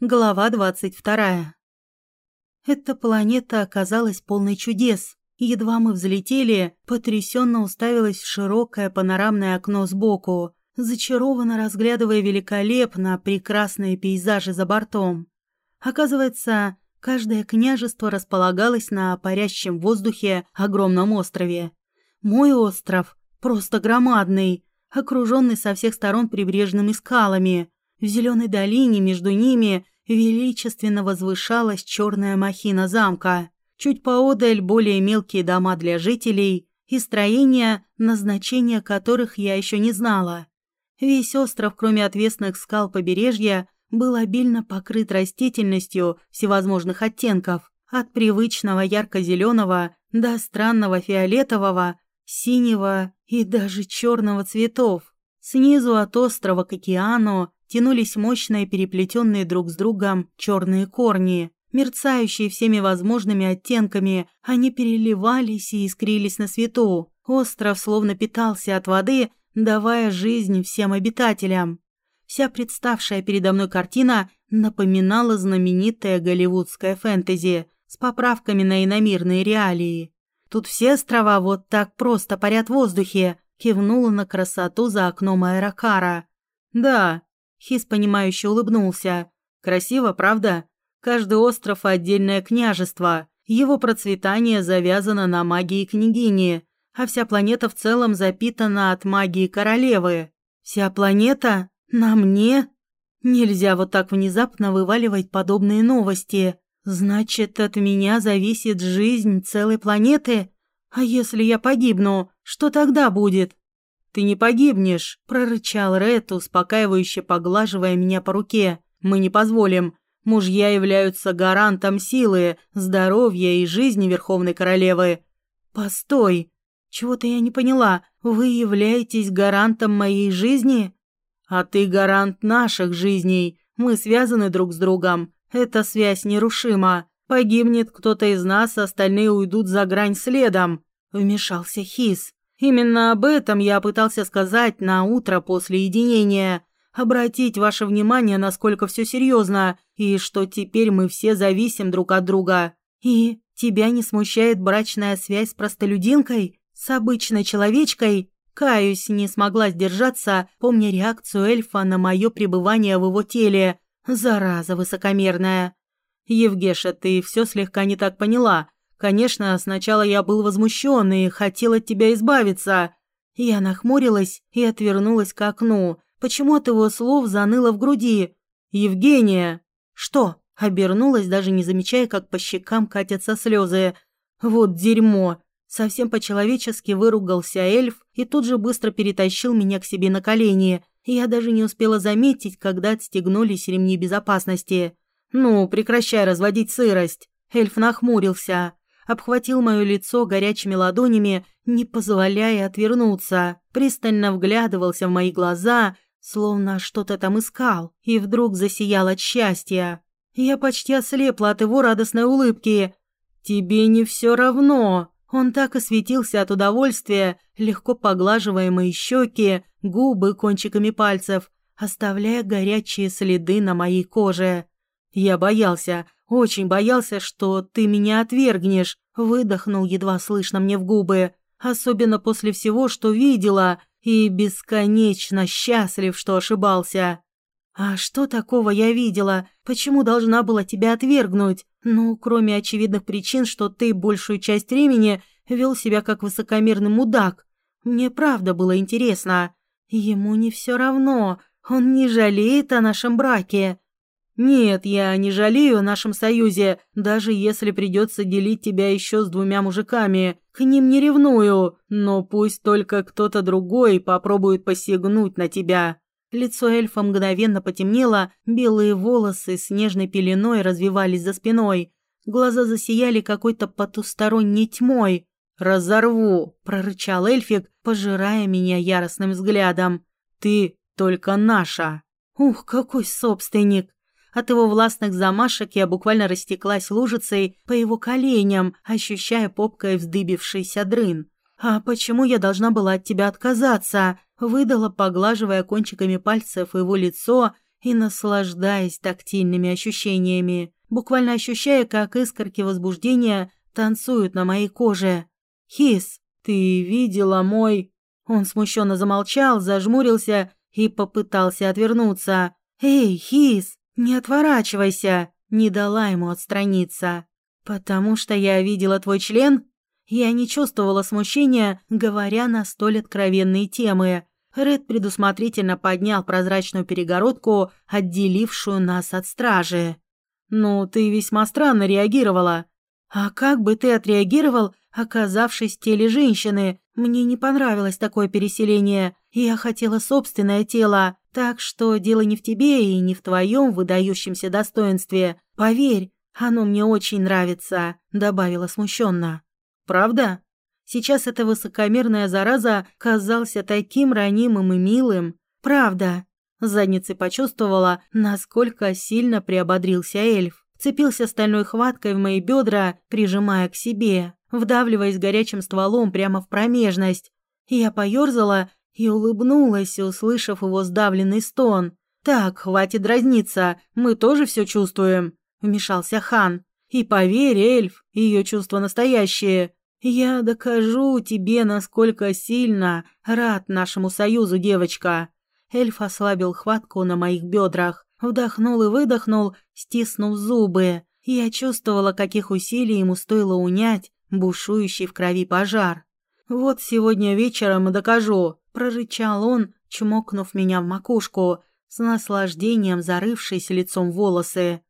Глава 22. Эта планета оказалась полной чудес. Едва мы взлетели, потрясенно уставилась в широкое панорамное окно сбоку, зачарованно разглядывая великолепно прекрасные пейзажи за бортом. Оказывается, каждое княжество располагалось на парящем воздухе огромном острове. Мой остров просто громадный, окруженный со всех сторон прибрежными скалами – в зеленой долине между ними величественно возвышалась черная махина замка. Чуть поодаль более мелкие дома для жителей и строения, назначения которых я еще не знала. Весь остров, кроме отвесных скал побережья, был обильно покрыт растительностью всевозможных оттенков, от привычного ярко-зеленого до странного фиолетового, синего и даже черного цветов. Снизу от острова к океану тянулись мощные переплетенные друг с другом черные корни, мерцающие всеми возможными оттенками, они переливались и искрились на свету. Остров словно питался от воды, давая жизнь всем обитателям. Вся представшая передо мной картина напоминала знаменитое голливудское фэнтези с поправками на иномирные реалии. Тут все острова вот так просто парят в воздухе, кивнула на красоту за окном аэрокара. Да, Хис, понимающе улыбнулся. «Красиво, правда? Каждый остров – отдельное княжество. Его процветание завязано на магии княгини, а вся планета в целом запитана от магии королевы. Вся планета? На мне? Нельзя вот так внезапно вываливать подобные новости. Значит, от меня зависит жизнь целой планеты? А если я погибну, что тогда будет? «Ты не погибнешь», – прорычал Ред, успокаивающе поглаживая меня по руке. «Мы не позволим. Мужья являются гарантом силы, здоровья и жизни Верховной Королевы». «Постой! Чего-то я не поняла. Вы являетесь гарантом моей жизни?» «А ты гарант наших жизней. Мы связаны друг с другом. Эта связь нерушима. Погибнет кто-то из нас, остальные уйдут за грань следом», – вмешался Хис. Именно об этом я пытался сказать на утро после единения. Обратить ваше внимание, насколько все серьезно, и что теперь мы все зависим друг от друга. И тебя не смущает брачная связь с простолюдинкой? С обычной человечкой? Каюсь, не смогла сдержаться, помня реакцию эльфа на мое пребывание в его теле. Зараза высокомерная. Евгеша, ты все слегка не так поняла. Конечно, сначала я был возмущен и хотел от тебя избавиться. Я нахмурилась и отвернулась к окну. Почему от его слов заныло в груди? «Евгения!» «Что?» Обернулась, даже не замечая, как по щекам катятся слезы. «Вот дерьмо!» Совсем по-человечески выругался эльф и тут же быстро перетащил меня к себе на колени. Я даже не успела заметить, когда отстегнулись ремни безопасности. «Ну, прекращай разводить сырость!» Эльф нахмурился обхватил мое лицо горячими ладонями, не позволяя отвернуться, пристально вглядывался в мои глаза, словно что-то там искал, и вдруг засиял от счастья. Я почти ослепла от его радостной улыбки. «Тебе не все равно!» Он так и светился от удовольствия, легко поглаживая мои щеки, губы кончиками пальцев, оставляя горячие следы на моей коже. Я боялся, очень боялся, что ты меня отвергнешь, выдохнул едва слышно мне в губы, особенно после всего, что видела, и бесконечно счастлив, что ошибался. А что такого я видела? Почему должна была тебя отвергнуть? Ну, кроме очевидных причин, что ты большую часть времени вел себя как высокомерный мудак. Мне правда было интересно. Ему не все равно. Он не жалеет о нашем браке. «Нет, я не жалею о нашем союзе, даже если придется делить тебя еще с двумя мужиками. К ним не ревную, но пусть только кто-то другой попробует посягнуть на тебя». Лицо эльфа мгновенно потемнело, белые волосы с нежной пеленой развивались за спиной. Глаза засияли какой-то потусторонней тьмой. «Разорву!» – прорычал эльфик, пожирая меня яростным взглядом. «Ты только наша!» «Ух, какой собственник!» От его властных замашек я буквально растеклась лужицей по его коленям, ощущая попкой вздыбившийся дрын. «А почему я должна была от тебя отказаться?» Выдала, поглаживая кончиками пальцев его лицо и наслаждаясь тактильными ощущениями, буквально ощущая, как искорки возбуждения танцуют на моей коже. «Хис, ты видела мой...» Он смущенно замолчал, зажмурился и попытался отвернуться. «Эй, Хис, не отворачивайся!» Не дала ему отстраниться. «Потому что я видела твой член?» Я не чувствовала смущения, говоря на столь откровенные темы. Ред предусмотрительно поднял прозрачную перегородку, отделившую нас от стражи. «Ну, ты весьма странно реагировала. А как бы ты отреагировал, оказавшись в теле женщины? Мне не понравилось такое переселение. Я хотела собственное тело, так что дело не в тебе и не в твоем выдающемся достоинстве. Поверь, оно мне очень нравится», — добавила смущенно. «Правда?» Сейчас эта высокомерная зараза казался таким ранимым и милым. «Правда?» Задницей почувствовала, насколько сильно приободрился эльф. Цепился стальной хваткой в мои бедра, прижимая к себе, вдавливаясь горячим стволом прямо в промежность. Я поёрзала и улыбнулась, услышав его сдавленный стон. «Так, хватит дразниться, мы тоже все чувствуем», — вмешался хан. «И поверь, эльф, ее чувства настоящие. Я докажу тебе, насколько сильно рад нашему союзу, девочка». Эльф ослабил хватку на моих бедрах, вдохнул и выдохнул, стиснув зубы. Я чувствовала, каких усилий ему стоило унять бушующий в крови пожар. «Вот сегодня вечером и докажу», – прорычал он, чмокнув меня в макушку, с наслаждением зарывшись лицом в волосы.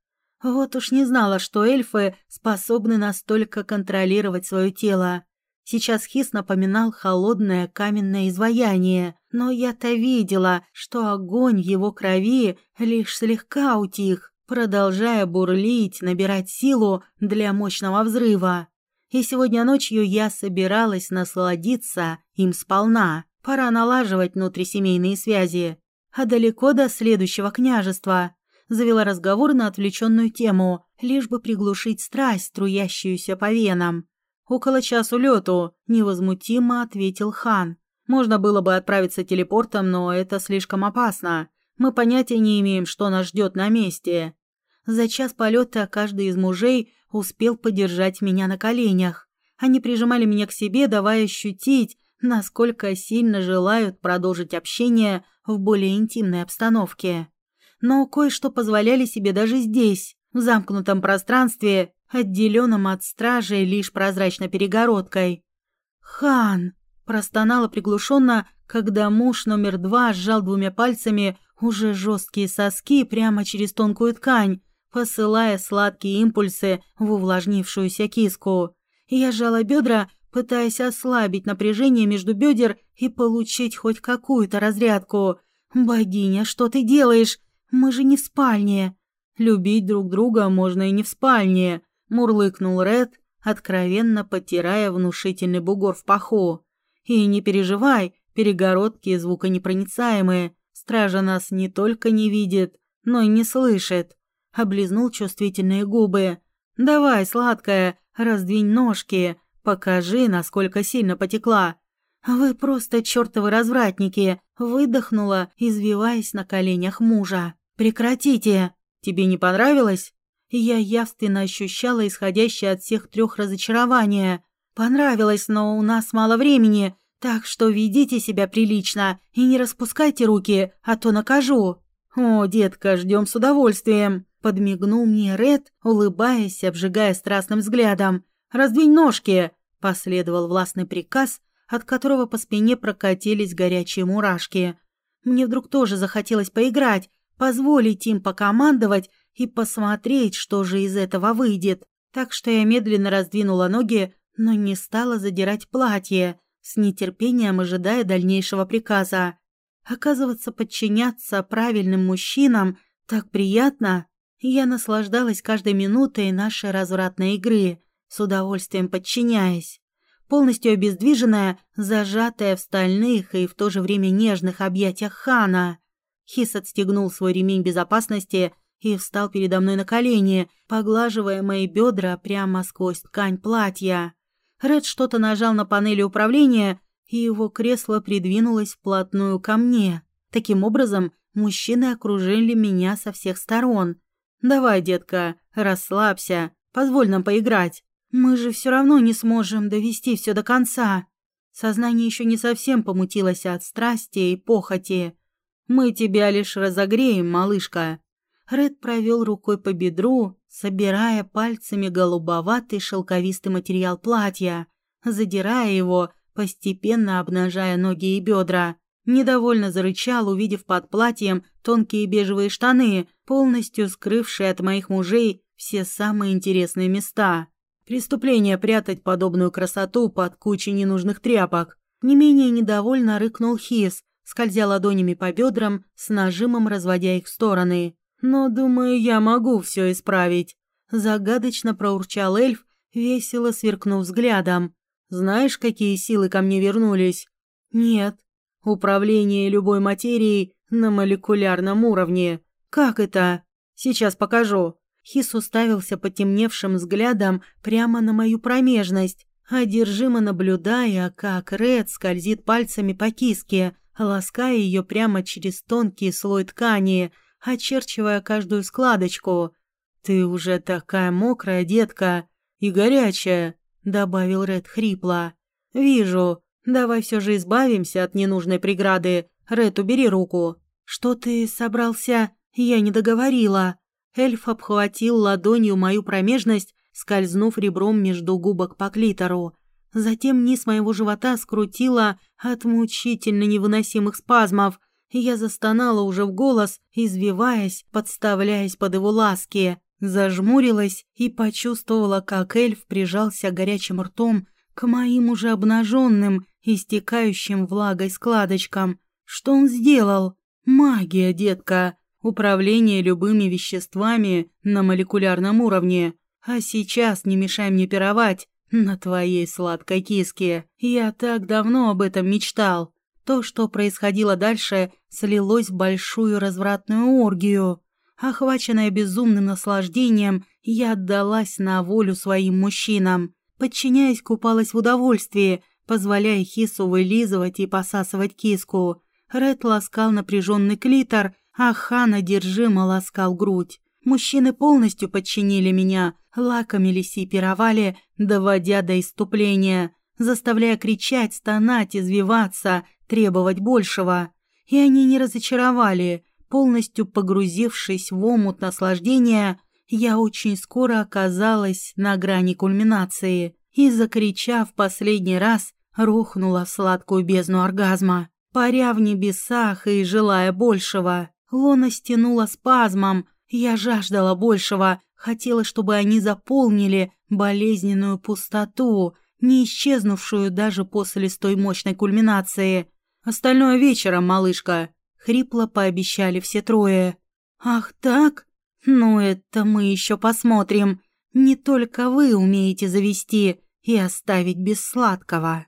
Вот уж не знала, что эльфы способны настолько контролировать свое тело. Сейчас Хис напоминал холодное каменное изваяние, но я-то видела, что огонь его крови лишь слегка утих, продолжая бурлить, набирать силу для мощного взрыва. И сегодня ночью я собиралась насладиться им сполна. Пора налаживать внутрисемейные связи. А далеко до следующего княжества завела разговор на отвлеченную тему, лишь бы приглушить страсть, струящуюся по венам. «Около часу лету», – невозмутимо ответил хан. «Можно было бы отправиться телепортом, но это слишком опасно. Мы понятия не имеем, что нас ждет на месте». За час полета каждый из мужей успел подержать меня на коленях. Они прижимали меня к себе, давая ощутить, насколько сильно желают продолжить общение в более интимной обстановке но кое-что позволяли себе даже здесь, в замкнутом пространстве, отделенном от стражей лишь прозрачной перегородкой. «Хан!» – простонала приглушенно, когда муж номер два сжал двумя пальцами уже жесткие соски прямо через тонкую ткань, посылая сладкие импульсы в увлажнившуюся киску. Я сжала бедра, пытаясь ослабить напряжение между бедер и получить хоть какую-то разрядку. «Богиня, что ты делаешь? Мы же не в спальне. Любить друг друга можно и не в спальне, мурлыкнул Ред, откровенно потирая внушительный бугор в паху. И не переживай, перегородки звуконепроницаемые. Стража нас не только не видит, но и не слышит. Облизнул чувствительные губы. Давай, сладкая, раздвинь ножки, покажи, насколько сильно потекла. Вы просто чертовы развратники, выдохнула, извиваясь на коленях мужа. «Прекратите! Тебе не понравилось?» Я явственно ощущала исходящее от всех трех разочарование. «Понравилось, но у нас мало времени, так что ведите себя прилично и не распускайте руки, а то накажу». «О, детка, ждем с удовольствием», — подмигнул мне Ред, улыбаясь, обжигая страстным взглядом. «Раздвинь ножки», — последовал властный приказ, от которого по спине прокатились горячие мурашки. Мне вдруг тоже захотелось поиграть, позволить им покомандовать и посмотреть, что же из этого выйдет. Так что я медленно раздвинула ноги, но не стала задирать платье, с нетерпением ожидая дальнейшего приказа. Оказываться подчиняться правильным мужчинам так приятно. Я наслаждалась каждой минутой нашей развратной игры, с удовольствием подчиняясь. Полностью обездвиженная, зажатая в стальных и в то же время нежных объятиях Хана. Хис отстегнул свой ремень безопасности и встал передо мной на колени, поглаживая мои бедра прямо сквозь ткань платья. Ред что-то нажал на панели управления, и его кресло придвинулось вплотную ко мне. Таким образом, Мужчины окружили меня со всех сторон. «Давай, детка, расслабься, позволь нам поиграть. Мы же все равно не сможем довести все до конца». Сознание еще не совсем помутилось от страсти и похоти. «Мы тебя лишь разогреем, малышка». Ред провел рукой по бедру, собирая пальцами голубоватый шелковистый материал платья, задирая его, постепенно обнажая ноги и бедра. Недовольно зарычал, увидев под платьем тонкие бежевые штаны, полностью скрывшие от моих мужей все самые интересные места. Преступление прятать подобную красоту под кучей ненужных тряпок. Не менее недовольно рыкнул Хис, скользя ладонями по бедрам, с нажимом разводя их в стороны. «Но, думаю, я могу все исправить», — загадочно проурчал эльф, весело сверкнув взглядом. «Знаешь, какие силы ко мне вернулись?» «Нет». «Управление любой материей на молекулярном уровне. Как это?» «Сейчас покажу». Хис уставился потемневшим взглядом прямо на мою промежность, одержимо наблюдая, как Ред скользит пальцами по киске, лаская ее прямо через тонкий слой ткани — очерчивая каждую складочку. «Ты уже такая мокрая, детка, и горячая», — добавил Ред хрипло. «Вижу. Давай все же избавимся от ненужной преграды. Ред, убери руку». «Что ты собрался?» Я не договорила. Эльф обхватил ладонью мою промежность, скользнув ребром между губок по клитору. Затем низ моего живота скрутило от мучительно невыносимых спазмов, я застонала уже в голос, извиваясь, подставляясь под его ласки, зажмурилась и почувствовала, как эльф прижался горячим ртом к моим уже обнаженным, истекающим влагой складочкам. Что он сделал? Магия, детка. Управление любыми веществами на молекулярном уровне. А сейчас не мешай мне пировать на твоей сладкой киске. Я так давно об этом мечтал. То, что происходило дальше, слилось в большую развратную оргию. Охваченная безумным наслаждением, я отдалась на волю своим мужчинам. Подчиняясь, купалась в удовольствии, позволяя Хису вылизывать и посасывать киску. Ред ласкал напряженный клитор, а Хан ласкал грудь. Мужчины полностью подчинили меня, лакомились и пировали, доводя до иступления, заставляя кричать, стонать, извиваться – требовать большего. И они не разочаровали. Полностью погрузившись в омут наслаждения, я очень скоро оказалась на грани кульминации и, закричав последний раз, рухнула в сладкую бездну оргазма. Паря в небесах и желая большего, лона стянула спазмом, я жаждала большего, хотела, чтобы они заполнили болезненную пустоту, не исчезнувшую даже после той мощной кульминации. Остальное вечером, малышка», — хрипло пообещали все трое. «Ах так? Ну это мы еще посмотрим. Не только вы умеете завести и оставить без сладкого».